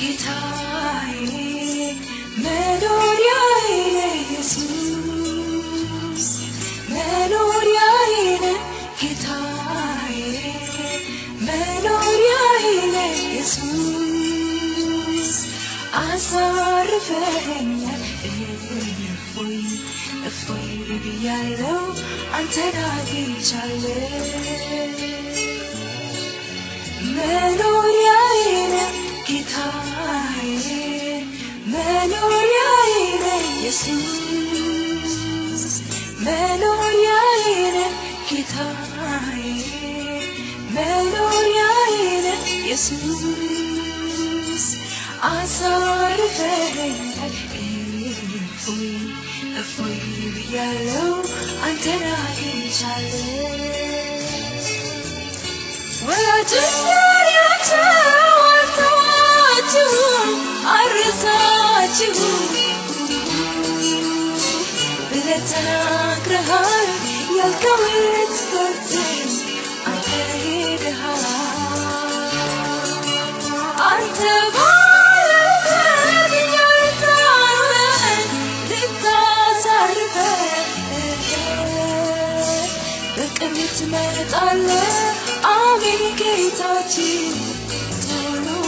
ጌታዬ መኖሪያዬ መኖሪያዬ መኖሪያዬ ኢየሱስ ብያለው አንተን አግኝቻለሁ time Menorayne Jesus Menorayne Kitayne Menorayne Jesus Azar fereyler Efoy Efoy yellow Antena geçerler Well I just got your አልተዋችሁም አልረሳችሁም ብለህ ተናግረሃል ያልከውን ልትፈጽም አንተ ሄደሃል አንተ ትመጣለህ አሜን ጌታችን ቶሎናል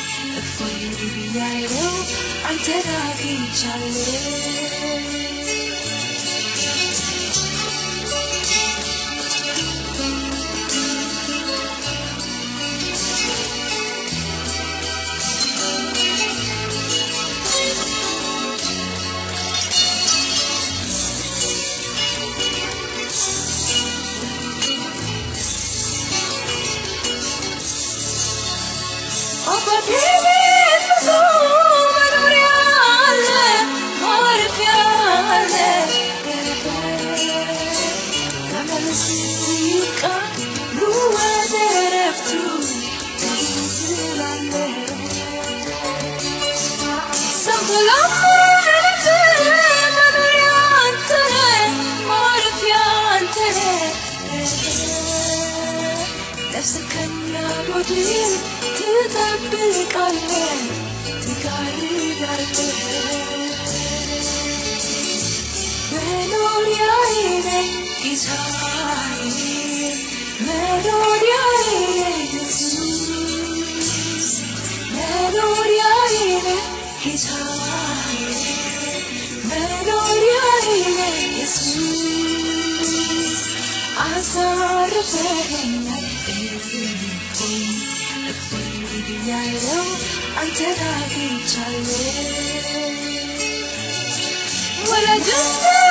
for you to be right. Oh, I'm dead, I'll be Well, I just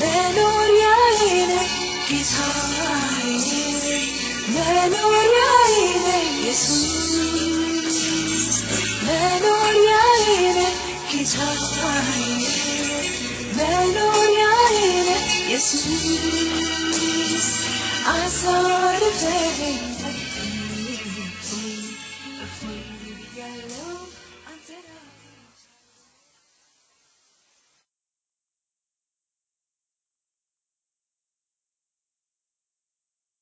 내 노래 아니네 예수 아니네 내 노래 아니네 예수 내 노래 아니네 기적 아니네 내 노래 아니네 예수 I saw the day that you were free, free, yellow, and then I...